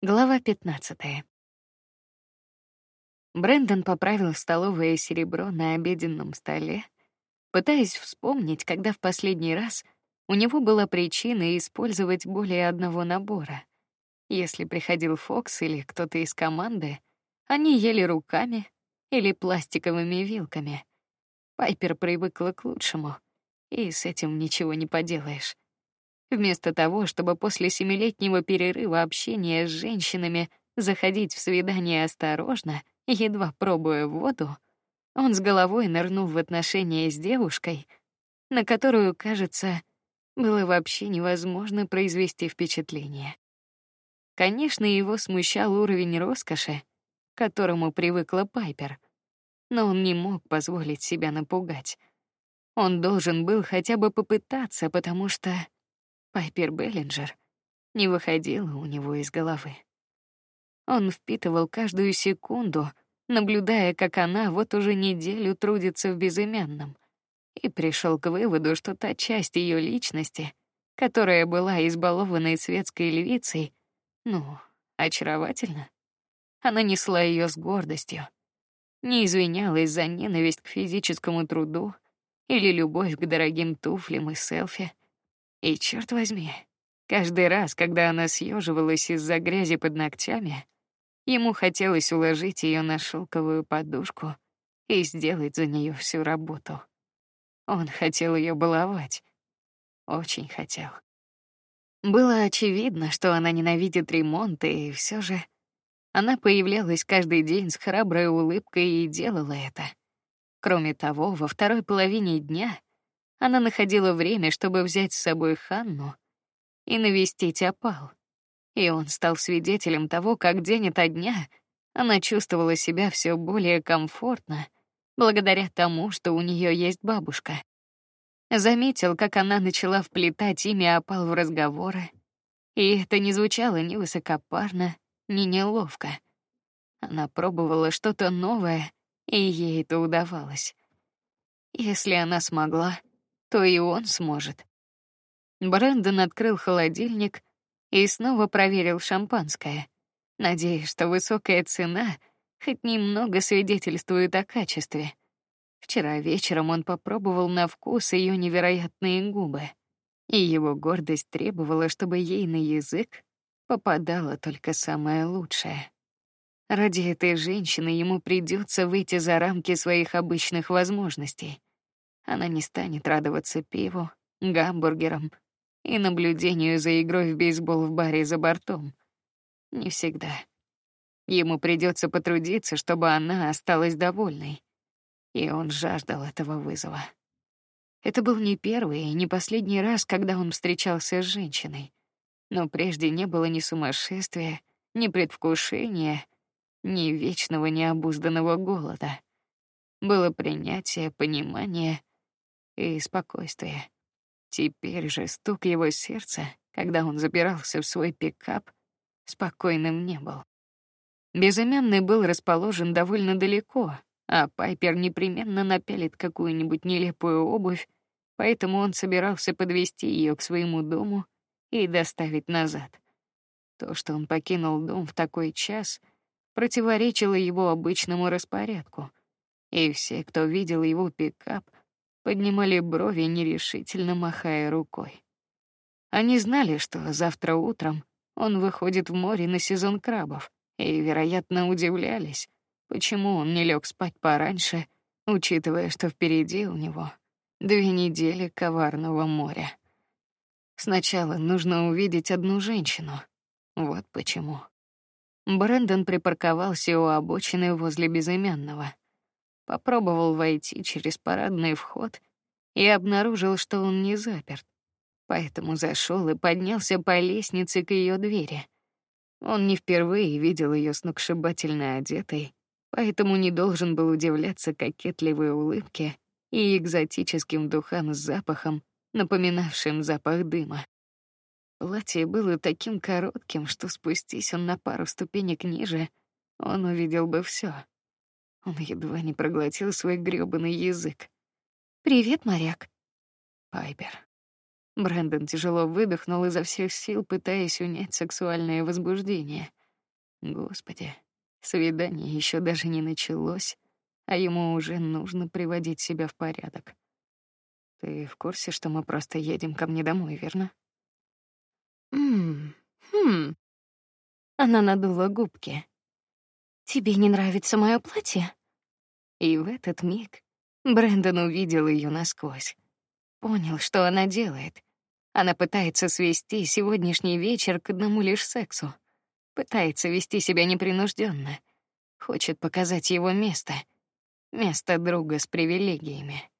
Глава 15. Брэндон поправил столовое серебро на обеденном столе, пытаясь вспомнить, когда в последний раз у него была причина использовать более одного набора. Если приходил Фокс или кто-то из команды, они ели руками или пластиковыми вилками. Пайпер привыкла к лучшему, и с этим ничего не поделаешь. Вместо того, чтобы после семилетнего перерыва общения с женщинами заходить в свидание осторожно, едва пробуя воду, он с головой нырнул в отношения с девушкой, на которую, кажется, было вообще невозможно произвести впечатление. Конечно, его смущал уровень роскоши, к которому привыкла Пайпер, но он не мог позволить себя напугать. Он должен был хотя бы попытаться, потому что Пайпер Беллинджер не выходила у него из головы. Он впитывал каждую секунду, наблюдая, как она вот уже неделю трудится в безымянном, и пришел к выводу, что та часть ее личности, которая была избалованной светской львицей, ну, очаровательна. Она несла ее с гордостью, не извинялась за ненависть к физическому труду или любовь к дорогим туфлям и селфи. И черт возьми, каждый раз, когда она съеживалась из-за грязи под ногтями, ему хотелось уложить ее на шелковую подушку и сделать за нее всю работу. Он хотел ее баловать, очень хотел. Было очевидно, что она ненавидит ремонт, и все же она появлялась каждый день с храброй улыбкой и делала это. Кроме того, во второй половине дня она находила время, чтобы взять с собой Ханну и навестить опал. И он стал свидетелем того, как день ото дня она чувствовала себя все более комфортно, благодаря тому, что у нее есть бабушка. Заметил, как она начала вплетать имя опал в разговоры, и это не звучало ни высокопарно, ни неловко. Она пробовала что-то новое, и ей это удавалось. Если она смогла, то и он сможет. Брэндон открыл холодильник и снова проверил шампанское, надеясь, что высокая цена хоть немного свидетельствует о качестве. Вчера вечером он попробовал на вкус ее невероятные губы, и его гордость требовала, чтобы ей на язык попадало только самое лучшее. Ради этой женщины ему придется выйти за рамки своих обычных возможностей. Она не станет радоваться пиву, гамбургерам и наблюдению за игрой в бейсбол в баре за бортом. Не всегда. Ему придется потрудиться, чтобы она осталась довольной, и он жаждал этого вызова. Это был не первый и не последний раз, когда он встречался с женщиной, но прежде не было ни сумасшествия, ни предвкушения, ни вечного необузданного голода. Было принятие, понимание и спокойствие. Теперь же стук его сердца, когда он забирался в свой пикап, спокойным не был. Безымянный был расположен довольно далеко, а Пайпер непременно напялит какую-нибудь нелепую обувь, поэтому он собирался подвести ее к своему дому и доставить назад. То, что он покинул дом в такой час, противоречило его обычному распорядку, и все, кто видел его пикап, поднимали брови, нерешительно махая рукой. Они знали, что завтра утром он выходит в море на сезон крабов, и, вероятно, удивлялись, почему он не лег спать пораньше, учитывая, что впереди у него две недели коварного моря. Сначала нужно увидеть одну женщину. Вот почему. Брэндон припарковался у обочины возле безымянного попробовал войти через парадный вход и обнаружил, что он не заперт. Поэтому зашел и поднялся по лестнице к ее двери. Он не впервые видел ее сногсшибательно одетой, поэтому не должен был удивляться кокетливой улыбке и экзотическим духам с запахом, напоминавшим запах дыма. Платье было таким коротким, что спустись он на пару ступенек ниже, он увидел бы все. Он едва не проглотил свой грёбаный язык. Привет, моряк. Пайпер. Брэндон тяжело выдохнул изо всех сил, пытаясь унять сексуальное возбуждение. Господи, свидание еще даже не началось, а ему уже нужно приводить себя в порядок. Ты в курсе, что мы просто едем ко мне домой, верно? Хм. Хм. Она надула губки. Тебе не нравится мое платье? И в этот миг Брэндон увидел ее насквозь. Понял, что она делает. Она пытается свести сегодняшний вечер к одному лишь сексу. Пытается вести себя непринужденно. Хочет показать его место. Место друга с привилегиями.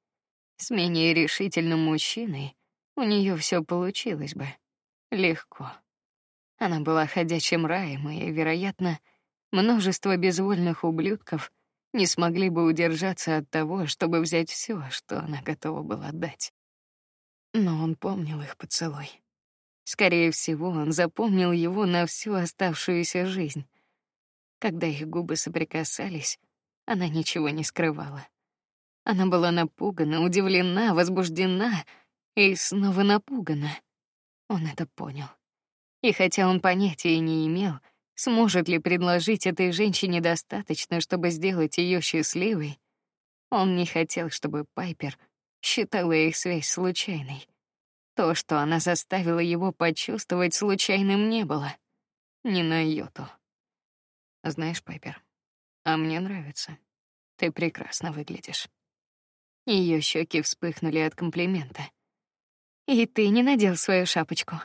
С менее решительным мужчиной у нее все получилось бы легко. Она была ходячим раем, и, вероятно, множество безвольных ублюдков не смогли бы удержаться от того, чтобы взять все, что она готова была дать. Но он помнил их поцелуй. Скорее всего, он запомнил его на всю оставшуюся жизнь. Когда их губы соприкасались, она ничего не скрывала. Она была напугана, удивлена, возбуждена и снова напугана. Он это понял. И хотя он понятия не имел, сможет ли предложить этой женщине достаточно, чтобы сделать ее счастливой, он не хотел, чтобы Пайпер считала их связь случайной. То, что она заставила его почувствовать, случайным не было. Ни на йоту. Знаешь, Пайпер, а мне нравится. Ты прекрасно выглядишь. Ее щеки вспыхнули от комплимента. И ты не надел свою шапочку.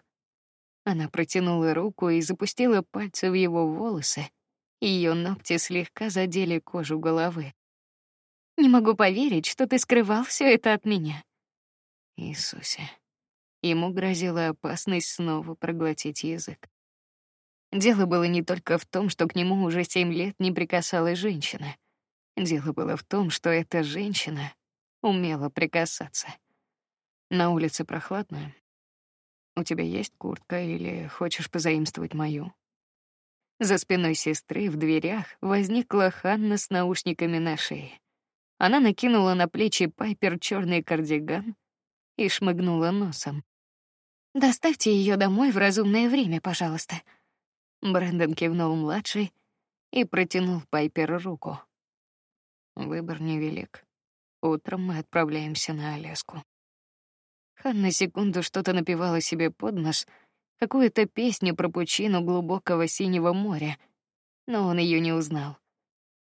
Она протянула руку и запустила пальцы в его волосы. Ее ногти слегка задели кожу головы. Не могу поверить, что ты скрывал все это от меня. Иисусе. Ему грозила опасность снова проглотить язык. Дело было не только в том, что к нему уже семь лет не прикасалась женщина. Дело было в том, что эта женщина умела прикасаться. На улице прохладно. У тебя есть куртка или хочешь позаимствовать мою? За спиной сестры в дверях возникла Ханна с наушниками на шее. Она накинула на плечи Пайпер черный кардиган и шмыгнула носом. Доставьте ее домой в разумное время, пожалуйста. Брэндон кивнул младший и протянул Пайпер руку. Выбор невелик. Утром мы отправляемся на Аляску. Хан на секунду что-то напевала себе под нос, какую-то песню про пучину глубокого синего моря, но он ее не узнал.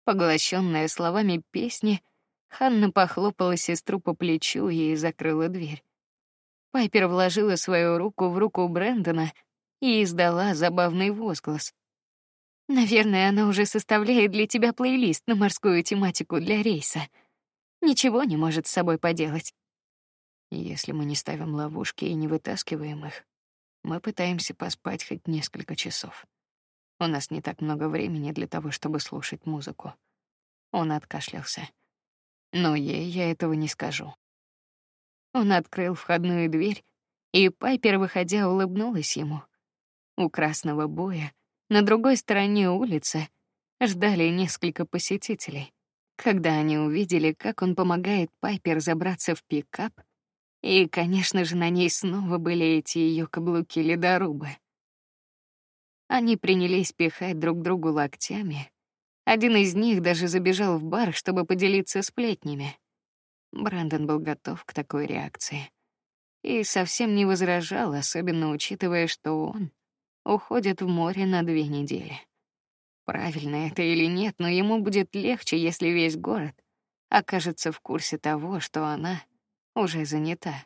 Поглощенная словами песни, Ханна похлопала сестру по плечу и закрыла дверь. Пайпер вложила свою руку в руку Брэндона и издала забавный возглас. Наверное, она уже составляет для тебя плейлист на морскую тематику для рейса. Ничего не может с собой поделать. Если мы не ставим ловушки и не вытаскиваем их, мы пытаемся поспать хоть несколько часов. У нас не так много времени для того, чтобы слушать музыку. Он откашлялся. Но ей я этого не скажу. Он открыл входную дверь, и Пайпер, выходя, улыбнулась ему. У красного боя на другой стороне улицы ждали несколько посетителей. Когда они увидели, как он помогает Пайпер забраться в пикап, и, конечно же, на ней снова были эти ее каблуки ледорубы. Они принялись пихать друг другу локтями. Один из них даже забежал в бар, чтобы поделиться сплетнями. Брэндон был готов к такой реакции и совсем не возражал, особенно учитывая, что он уходит в море на две недели. Правильно это или нет, но ему будет легче, если весь город окажется в курсе того, что она уже занята.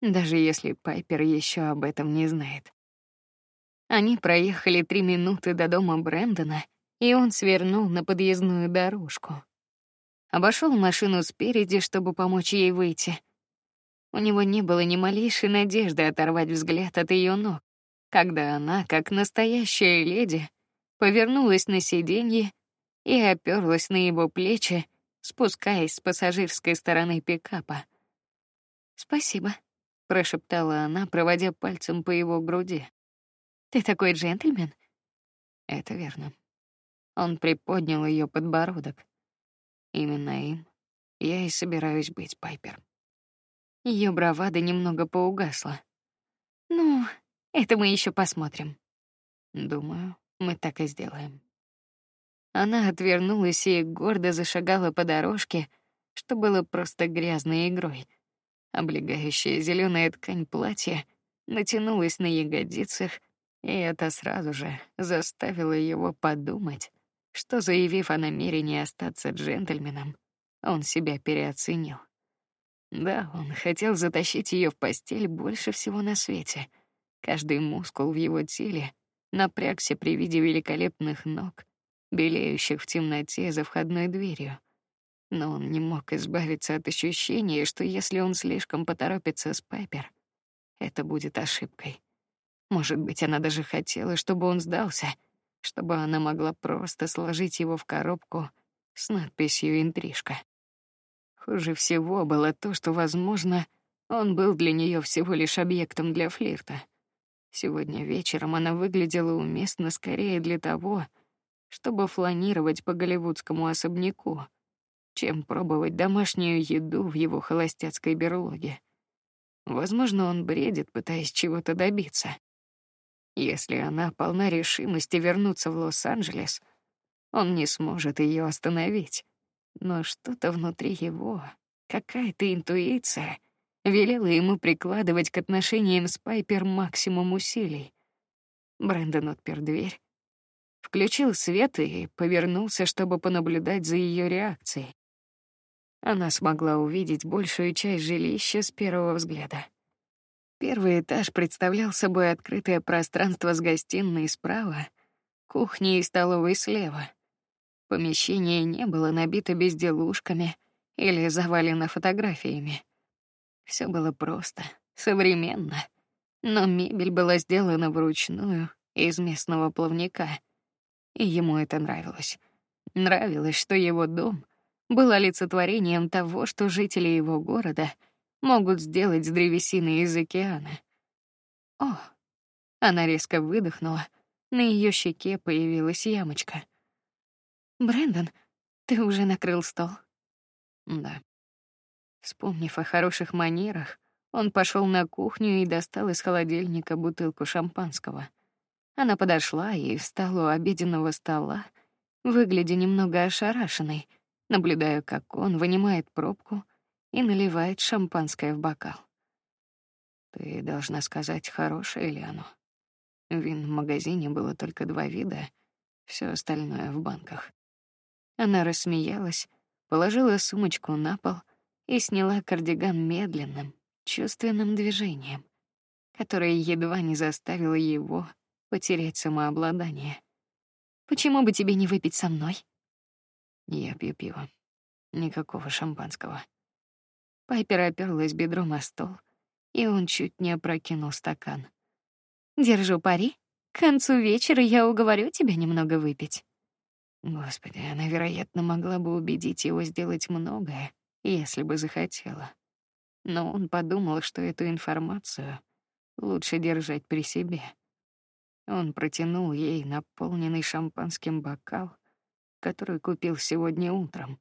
Даже если Пайпер еще об этом не знает. Они проехали три минуты до дома Брэндона, и он свернул на подъездную дорожку. Обошел машину спереди, чтобы помочь ей выйти. У него не было ни малейшей надежды оторвать взгляд от ее ног, когда она, как настоящая леди, повернулась на сиденье и оперлась на его плечи, спускаясь с пассажирской стороны пикапа. Спасибо, прошептала она, проводя пальцем по его груди. Ты такой джентльмен. Это верно. Он приподнял ее подбородок. Именно им я и собираюсь быть, Пайпер. Ее бравада немного поугасла. Ну, это мы еще посмотрим. Думаю, Мы так и сделаем. Она отвернулась и гордо зашагала по дорожке, что было просто грязной игрой. Облегающая зеленая ткань платья натянулась на ягодицах, и это сразу же заставило его подумать, что заявив о намерении остаться джентльменом, он себя переоценил. Да, он хотел затащить ее в постель больше всего на свете. Каждый мускул в его теле напрягся при виде великолепных ног, белеющих в темноте за входной дверью. Но он не мог избавиться от ощущения, что если он слишком поторопится с Пайпер, это будет ошибкой. Может быть, она даже хотела, чтобы он сдался, чтобы она могла просто сложить его в коробку с надписью «Интрижка». Хуже всего было то, что, возможно, он был для нее всего лишь объектом для флирта. Сегодня вечером она выглядела уместно скорее для того, чтобы фланировать по голливудскому особняку, чем пробовать домашнюю еду в его холостяцкой берлоге. Возможно, он бредит, пытаясь чего-то добиться. Если она полна решимости вернуться в Лос-Анджелес, он не сможет ее остановить. Но что-то внутри его, какая-то интуиция, велела ему прикладывать к отношениям с Пайпер максимум усилий. Брэндон отпер дверь, включил свет и повернулся, чтобы понаблюдать за ее реакцией. Она смогла увидеть большую часть жилища с первого взгляда. Первый этаж представлял собой открытое пространство с гостиной справа, кухней и столовой слева. Помещение не было набито безделушками или завалено фотографиями. Все было просто, современно, но мебель была сделана вручную из местного плавника, и ему это нравилось. Нравилось, что его дом был олицетворением того, что жители его города могут сделать с древесины из океана. О, она резко выдохнула, на ее щеке появилась ямочка. Брэндон, ты уже накрыл стол? Да. Вспомнив о хороших манерах, он пошел на кухню и достал из холодильника бутылку шампанского. Она подошла и встала у обеденного стола, выглядя немного ошарашенной, наблюдая, как он вынимает пробку и наливает шампанское в бокал. Ты должна сказать, хорошее ли оно. Вин в магазине было только два вида, все остальное в банках. Она рассмеялась, положила сумочку на пол и сняла кардиган медленным, чувственным движением, которое едва не заставило его потерять самообладание. Почему бы тебе не выпить со мной? Я пью пиво. Никакого шампанского. Пайпер оперлась бедром о стол, и он чуть не опрокинул стакан. Держу пари. К концу вечера я уговорю тебя немного выпить. Господи, она, вероятно, могла бы убедить его сделать многое, если бы захотела. Но он подумал, что эту информацию лучше держать при себе. Он протянул ей наполненный шампанским бокал, который купил сегодня утром.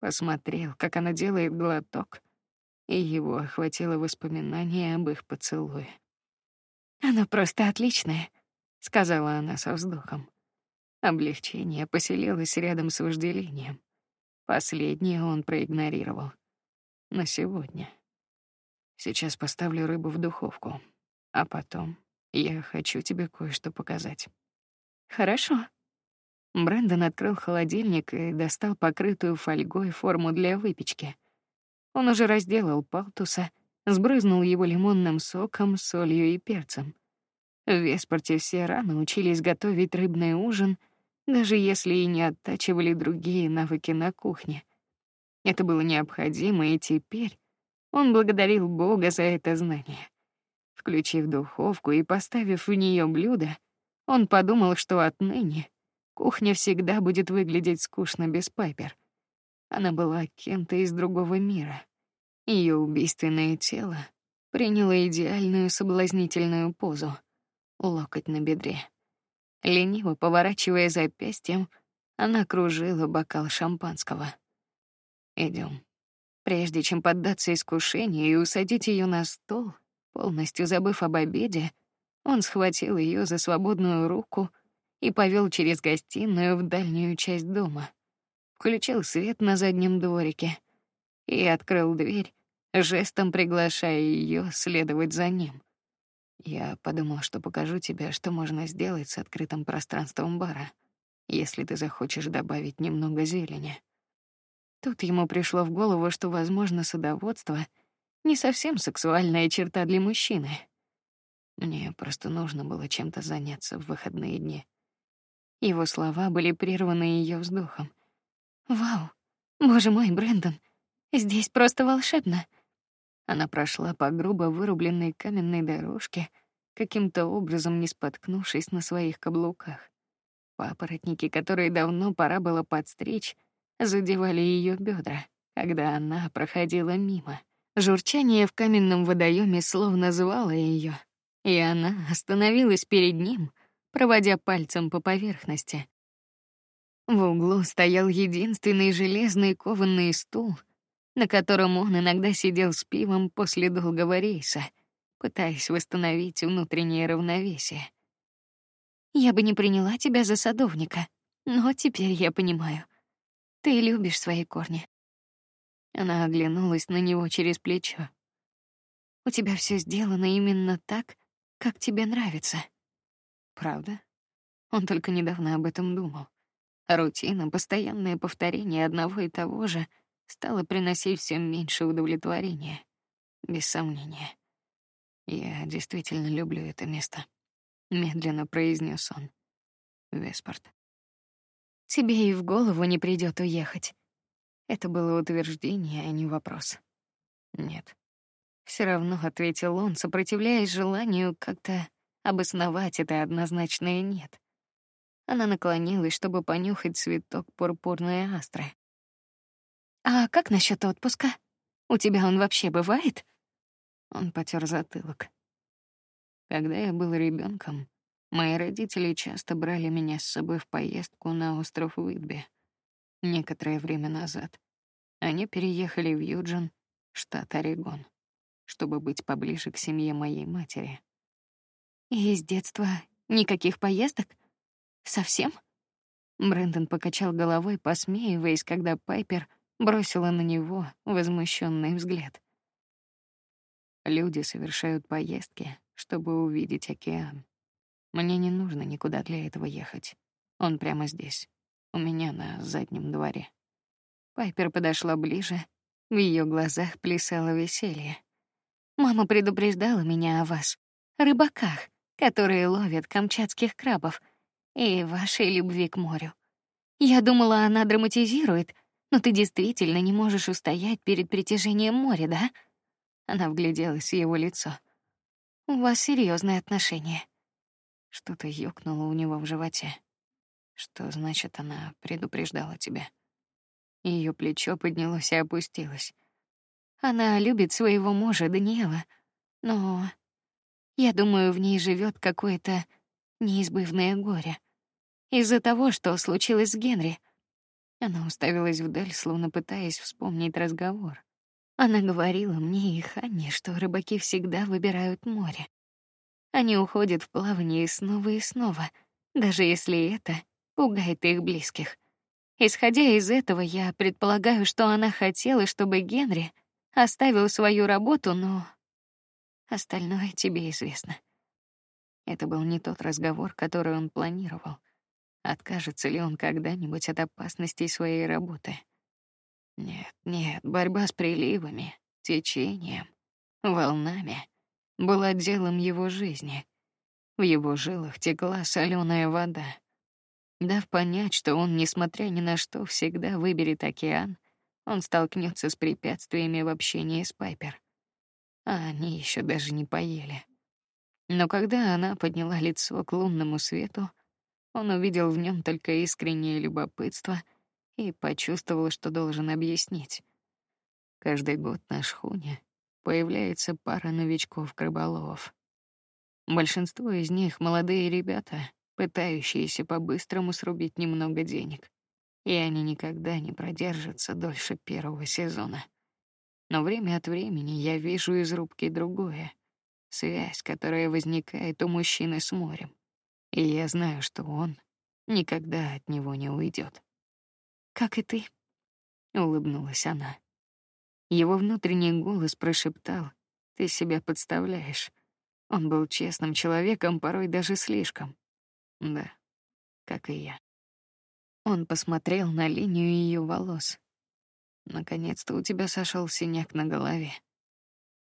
Посмотрел, как она делает глоток, и его охватило воспоминание об их поцелуе. Она просто отличная, сказала она со вздохом. Облегчение поселилось рядом с вожделением. Последнее он проигнорировал. На сегодня. Сейчас поставлю рыбу в духовку, а потом я хочу тебе кое-что показать. Хорошо. Брэндон открыл холодильник и достал покрытую фольгой форму для выпечки. Он уже разделал палтуса, сбрызнул его лимонным соком, солью и перцем. В Веспорте все рано учились готовить рыбный ужин — даже если и не оттачивали другие навыки на кухне. Это было необходимо, и теперь он благодарил Бога за это знание. Включив духовку и поставив в нее блюдо, он подумал, что отныне кухня всегда будет выглядеть скучно без Пайпер. Она была кем-то из другого мира. Ее убийственное тело приняло идеальную соблазнительную позу, локоть на бедре. Лениво поворачивая запястьем, она кружила бокал шампанского. Идем. Прежде чем поддаться искушению и усадить ее на стол, полностью забыв об обеде, он схватил ее за свободную руку и повел через гостиную в дальнюю часть дома. Включил свет на заднем дворике и открыл дверь, жестом приглашая ее следовать за ним. Я подумал, что покажу тебе, что можно сделать с открытым пространством бара, если ты захочешь добавить немного зелени. Тут ему пришло в голову, что, возможно, садоводство не совсем сексуальная черта для мужчины. Мне просто нужно было чем-то заняться в выходные дни. Его слова были прерваны ее вздохом. Вау, боже мой, Брэндон, здесь просто волшебно. Она прошла по грубо вырубленной каменной дорожке, каким-то образом не споткнувшись на своих каблуках. Папоротники, которые давно пора было подстричь, задевали ее бедра, когда она проходила мимо. Журчание в каменном водоеме словно звало ее, и она остановилась перед ним, проводя пальцем по поверхности. В углу стоял единственный железный кованный стул, на котором он иногда сидел с пивом после долгого рейса, пытаясь восстановить внутреннее равновесие. Я бы не приняла тебя за садовника, но теперь я понимаю. Ты любишь свои корни. Она оглянулась на него через плечо. У тебя все сделано именно так, как тебе нравится. Правда? Он только недавно об этом думал. Рутина, постоянное повторение одного и того же — стало приносить все меньше удовлетворения. Без сомнения. Я действительно люблю это место, медленно произнес он. Веспорт. Тебе и в голову не придет уехать. Это было утверждение, а не вопрос. Нет. Все равно ответил он, сопротивляясь желанию как-то обосновать это однозначное нет. Она наклонилась, чтобы понюхать цветок пурпурной астры. А как насчет отпуска? У тебя он вообще бывает? Он потер затылок. Когда я был ребенком, мои родители часто брали меня с собой в поездку на остров Уитби. Некоторое время назад они переехали в Юджин, штат Орегон, чтобы быть поближе к семье моей матери. И с детства никаких поездок? Совсем? Брэндон покачал головой, посмеиваясь, когда Пайпер бросила на него возмущенный взгляд. Люди совершают поездки, чтобы увидеть океан. Мне не нужно никуда для этого ехать. Он прямо здесь, у меня на заднем дворе. Пайпер подошла ближе, в ее глазах плясало веселье. Мама предупреждала меня о вас, рыбаках, которые ловят камчатских крабов, и вашей любви к морю. Я думала, она драматизирует, но ты действительно не можешь устоять перед притяжением моря, да? Она вгляделась в его лицо. У вас серьезные отношения. Что-то ёкнуло у него в животе. Что значит, она предупреждала тебя? Ее плечо поднялось и опустилось. Она любит своего мужа Даниэла, но я думаю, в ней живет какое-то неизбывное горе из-за того, что случилось с Генри. Она уставилась вдаль, словно пытаясь вспомнить разговор. Она говорила мне и Ханне, что рыбаки всегда выбирают море. Они уходят в плавание снова и снова, даже если это пугает их близких. Исходя из этого, я предполагаю, что она хотела, чтобы Генри оставил свою работу, но остальное тебе известно. Это был не тот разговор, который он планировал. Откажется ли он когда-нибудь от опасностей своей работы? Нет, нет, борьба с приливами, течением, волнами была делом его жизни. В его жилах текла соленая вода. Дав понять, что он, несмотря ни на что, всегда выберет океан, он столкнется с препятствиями в общении с Пайпер. А они еще даже не поели. Но когда она подняла лицо к лунному свету, он увидел в нем только искреннее любопытство и почувствовал, что должен объяснить. Каждый год на шхуне появляется пара новичков-краболовов. Большинство из них молодые ребята, пытающиеся по-быстрому срубить немного денег, и они никогда не продержатся дольше первого сезона. Но время от времени я вижу из рубки другое — связь, которая возникает у мужчины с морем. И я знаю, что он никогда от него не уйдет. Как и ты, улыбнулась она. Его внутренний голос прошептал: "Ты себя подставляешь". Он был честным человеком, порой даже слишком. Да, как и я. Он посмотрел на линию ее волос. Наконец-то у тебя сошел синяк на голове.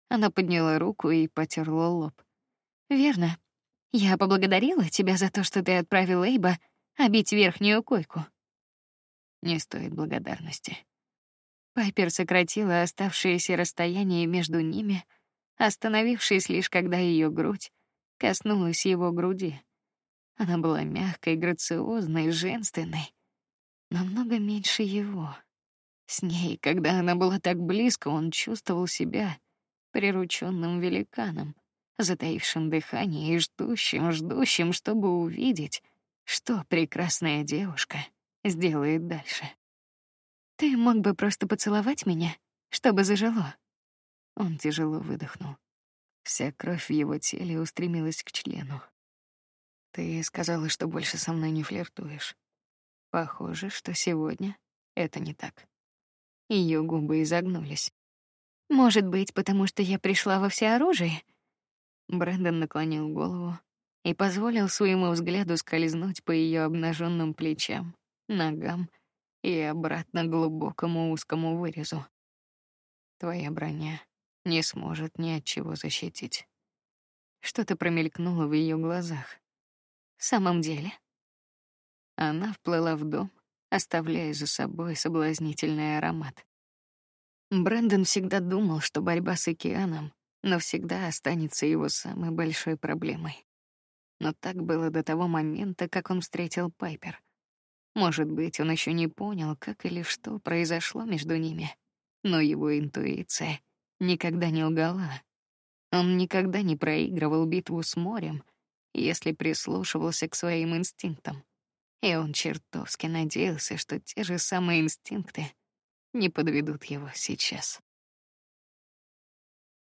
Она подняла руку и потерла лоб. Верно. Я поблагодарила тебя за то, что ты отправил Эйба обить верхнюю койку. Не стоит благодарности. Пайпер сократила оставшееся расстояние между ними, остановившись лишь когда ее грудь коснулась его груди. Она была мягкой, грациозной, женственной, намного меньше его. С ней, когда она была так близко, он чувствовал себя прирученным великаном, затаившим дыхание и ждущим, ждущим, чтобы увидеть, что прекрасная девушка сделает дальше. Ты мог бы просто поцеловать меня, чтобы зажило. Он тяжело выдохнул. Вся кровь в его теле устремилась к члену. Ты сказала, что больше со мной не флиртуешь. Похоже, что сегодня это не так. Ее губы изогнулись. Может быть, потому что я пришла во всеоружие. Брэндон наклонил голову и позволил своему взгляду скользнуть по ее обнаженным плечам, ногам и обратно глубокому узкому вырезу. Твоя броня не сможет ни от чего защитить. Что-то промелькнуло в ее глазах. В самом деле, она вплыла в дом, оставляя за собой соблазнительный аромат. Брэндон всегда думал, что борьба с океаном навсегда останется его самой большой проблемой. Но так было до того момента, как он встретил Пайпер. Может быть, он еще не понял, как или что произошло между ними, но его интуиция никогда не лгала. Он никогда не проигрывал битву с морем, если прислушивался к своим инстинктам. И он чертовски надеялся, что те же самые инстинкты не подведут его сейчас.